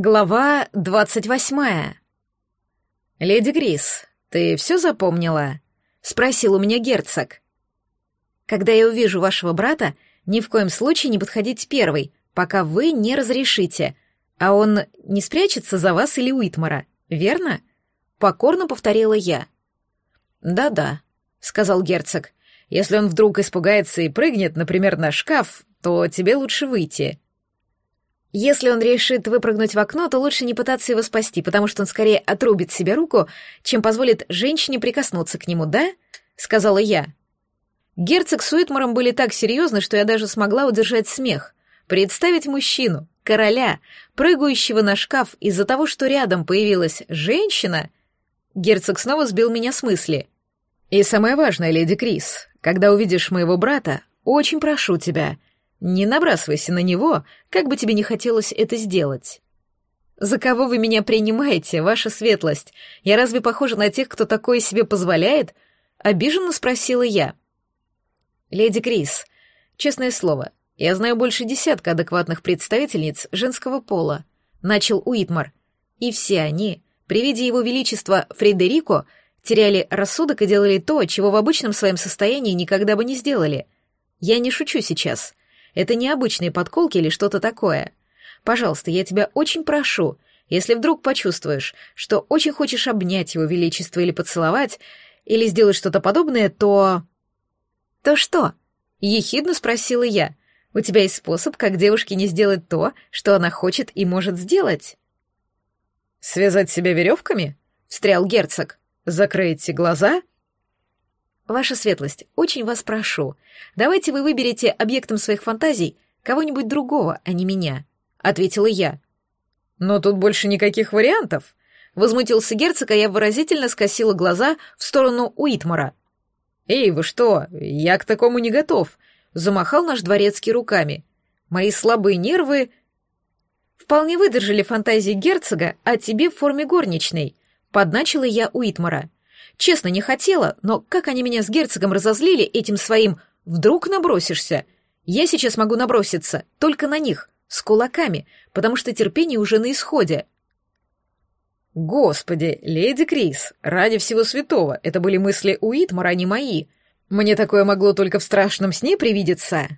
Глава двадцать восьмая. «Леди Грис, ты все запомнила?» — спросил у меня герцог. «Когда я увижу вашего брата, ни в коем случае не подходить первой, пока вы не разрешите, а он не спрячется за вас или Уитмара, верно?» — покорно повторила я. «Да-да», — сказал герцог. «Если он вдруг испугается и прыгнет, например, на шкаф, то тебе лучше выйти». Если он решит выпрыгнуть в окно, то лучше не пытаться его спасти, потому что он скорее отрубит себе руку, чем позволит женщине прикоснуться к нему, да? Сказала я. Герцог с Уитмаром были так серьезны, что я даже смогла удержать смех. Представить мужчину, короля, прыгающего на шкаф из-за того, что рядом появилась женщина... Герцог снова сбил меня с мысли. «И самое важное, леди Крис, когда увидишь моего брата, очень прошу тебя, не набрасывайся на него, как бы тебе не хотелось это сделать. За кого вы меня принимаете, ваша светлость? Я разве похожа на тех, кто такое себе позволяет? Обиженно спросила я. Леди Крис, честное слово, я знаю больше десятка адекватных представительниц женского пола, начал Уитмар. И все они, при виде его величества Фредерико, теряли рассудок и делали то, чего в обычном своем состоянии никогда бы не сделали. Я не шучу сейчас. Это не обычные подколки или что-то такое. Пожалуйста, я тебя очень прошу, если вдруг почувствуешь, что очень хочешь обнять его величество или поцеловать, или сделать что-то подобное, то... То что? Ехидно спросила я. У тебя есть способ, как девушке не сделать то, что она хочет и может сделать? Связать себя веревками? Встрял герцог. Закройте глаза Ваша светлость, очень вас прошу, давайте вы выберете объектом своих фантазий кого-нибудь другого, а не меня, ответила я. Но тут больше никаких вариантов, возмутился герцог, а я выразительно скосила глаза в сторону Уитмара. Эй, вы что? Я к такому не готов, замахал наш дворецкий руками. Мои слабые нервы вполне выдержали фантазии герцога о тебе в форме горничной, подначила я Уитмара. Честно, не хотела, но как они меня с герцогом разозлили этим своим «вдруг набросишься». Я сейчас могу наброситься только на них, с кулаками, потому что терпение уже на исходе. Господи, леди Крис, ради всего святого, это были мысли Уитмара, а не мои. Мне такое могло только в страшном сне привидеться.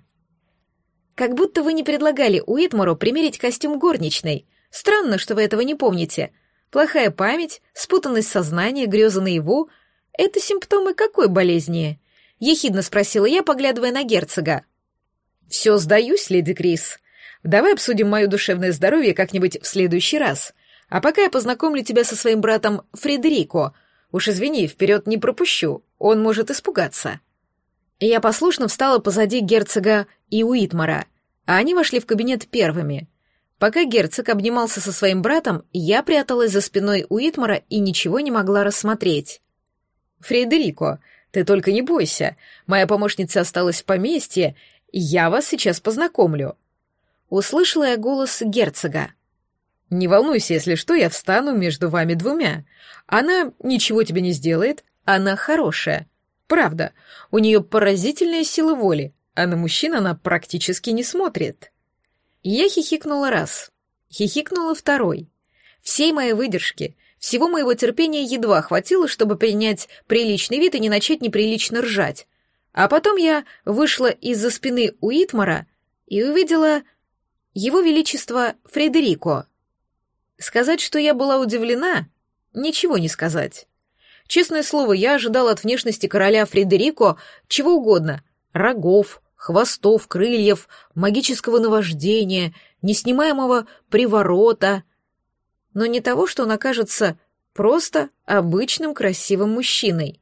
Как будто вы не предлагали Уитмару примерить костюм горничной. Странно, что вы этого не помните. Плохая память, спутанность сознания, грезы наяву — это симптомы какой болезни? Ехидно спросила я, поглядывая на герцога. Все сдаюсь, леди Крис. Давай обсудим мое душевное здоровье как-нибудь в следующий раз. А пока я познакомлю тебя со своим братом Фредерико. Уж извини, вперед не пропущу, он может испугаться. Я послушно встала позади герцога и Уитмара, а они вошли в кабинет первыми. Пока герцог обнимался со своим братом, я пряталась за спиной Уитмара и ничего не могла рассмотреть. «Фредерико, ты только не бойся. Моя помощница осталась в поместье, я вас сейчас познакомлю». Услышала я голос герцога. «Не волнуйся, если что, я встану между вами двумя. Она ничего тебе не сделает, она хорошая. Правда, у нее поразительная сила воли, а на мужчин она практически не смотрит». Я хихикнула раз, хихикнула второй. Всей моей выдержки, всего моего терпения едва хватило, чтобы принять приличный вид и не начать неприлично ржать. А потом я вышла из-за спины Уитмара и увидела его величество Фредерико. Сказать, что я была удивлена, ничего не сказать. Честное слово, я ожидала от внешности короля Фредерико чего угодно — рогов, хвостов, крыльев, магического наваждения, неснимаемого приворота, но не того, что он окажется просто обычным красивым мужчиной.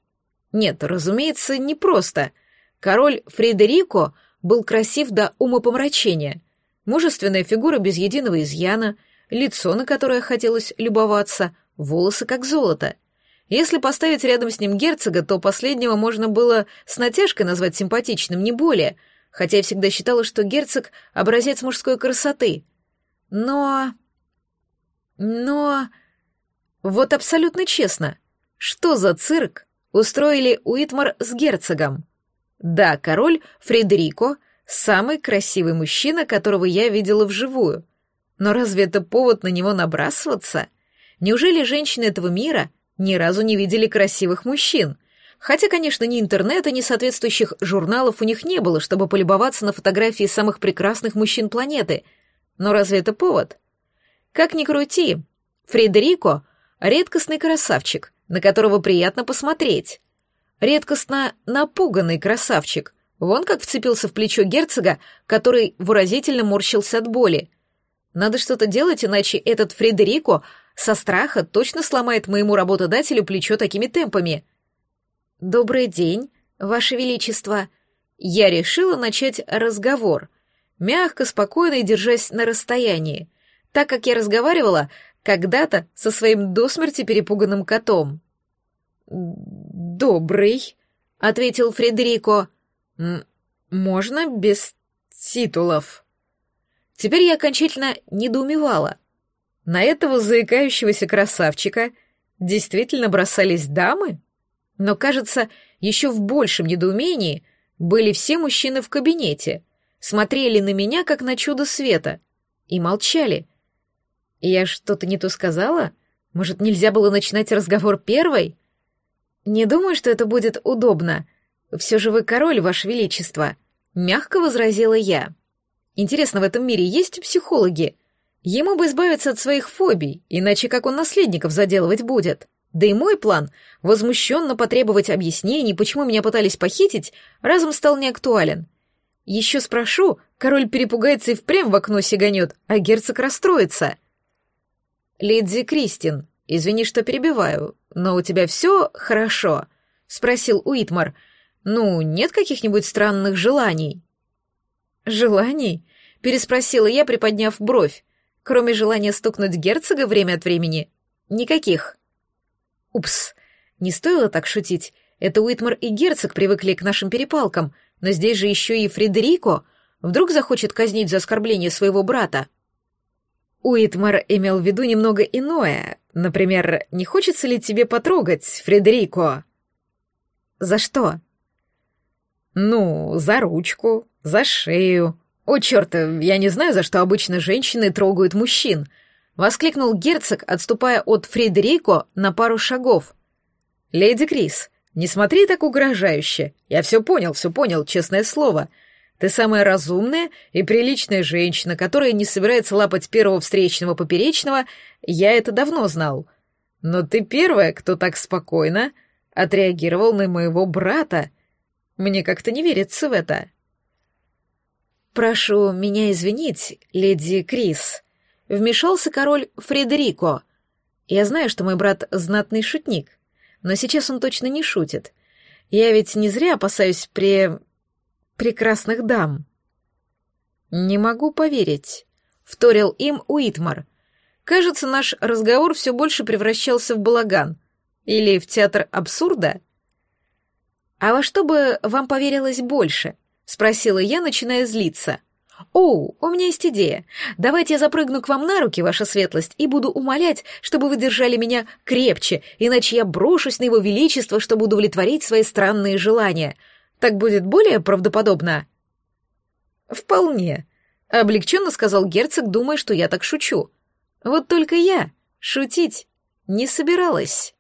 Нет, разумеется, не просто. Король Фредерико был красив до умопомрачения. Мужественная фигура без единого изъяна, лицо, на которое хотелось любоваться, волосы как золото — если поставить рядом с ним герцога, то последнего можно было с натяжкой назвать симпатичным, не более, хотя я всегда считала, что герцог — образец мужской красоты. Но... Но... Вот абсолютно честно, что за цирк устроили Уитмар с герцогом? Да, король Фредерико — самый красивый мужчина, которого я видела вживую. Но разве это повод на него набрасываться? Неужели женщины этого мира ни разу не видели красивых мужчин? Хотя, конечно, ни интернета, ни соответствующих журналов у них не было, чтобы полюбоваться на фотографии самых прекрасных мужчин планеты. Но разве это повод? Как ни крути, Фредерико — редкостный красавчик, на которого приятно посмотреть. Редкостно напуганный красавчик. Вон как вцепился в плечо герцога, который выразительно морщился от боли. Надо что-то делать, иначе этот Фредерико со страха точно сломает моему работодателю плечо такими темпами. «Добрый день, Ваше Величество!» Я решила начать разговор, мягко, спокойно и держась на расстоянии, так как я разговаривала когда-то со своим до смерти перепуганным котом. «Добрый», — ответил Фредерико. «Можно без титулов?» Теперь я окончательно недоумевала. На этого заикающегося красавчика действительно бросались дамы? Но, кажется, еще в большем недоумении были все мужчины в кабинете, смотрели на меня, как на чудо света, и молчали. Я что-то не то сказала? Может, нельзя было начинать разговор первой? Не думаю, что это будет удобно. Все же вы король, ваше величество, мягко возразила я. Интересно, в этом мире есть психологи? Ему бы избавиться от своих фобий, иначе как он наследников заделывать будет? Да и мой план — возмущенно потребовать объяснений, почему меня пытались похитить, разум стал неактуален. Еще спрошу, король перепугается и впрямь в окно сиганет, а герцог расстроится. «Лидзи Кристин, извини, что перебиваю, но у тебя все хорошо?» — спросил Уитмар. «Ну, нет каких-нибудь странных желаний?» «Желаний?» — переспросила я, приподняв бровь. «Кроме желания стукнуть герцога время от времени? Никаких». Упс, не стоило так шутить. Это Уитмар и герцог привыкли к нашим перепалкам, но здесь же еще и Фредерико. Вдруг захочет казнить за оскорбление своего брата. Уитмар имел в виду немного иное. Например, не хочется ли тебе потрогать, Фредерико? За что? Ну, за ручку, за шею. О, черт, я не знаю, за что обычно женщины трогают мужчин — Воскликнул герцог, отступая от Фредерико на пару шагов. «Леди Крис, не смотри так угрожающе. Я все понял, все понял, честное слово. Ты самая разумная и приличная женщина, которая не собирается лапать первого встречного поперечного, я это давно знал. Но ты первая, кто так спокойно отреагировал на моего брата. Мне как-то не верится в это». «Прошу меня извинить, леди Крис», вмешался король Фредерико. Я знаю, что мой брат знатный шутник, но сейчас он точно не шутит. Я ведь не зря опасаюсь пре... прекрасных дам. Не могу поверить, вторил им Уитмар. Кажется, наш разговор все больше превращался в балаган. Или в театр абсурда? А во что бы вам поверилось больше? Спросила я, начиная злиться. «Оу, у меня есть идея. Давайте я запрыгну к вам на руки, ваша светлость, и буду умолять, чтобы вы держали меня крепче, иначе я брошусь на его величество, чтобы удовлетворить свои странные желания. Так будет более правдоподобно?» «Вполне», — облегченно сказал герцог, думая, что я так шучу. «Вот только я шутить не собиралась».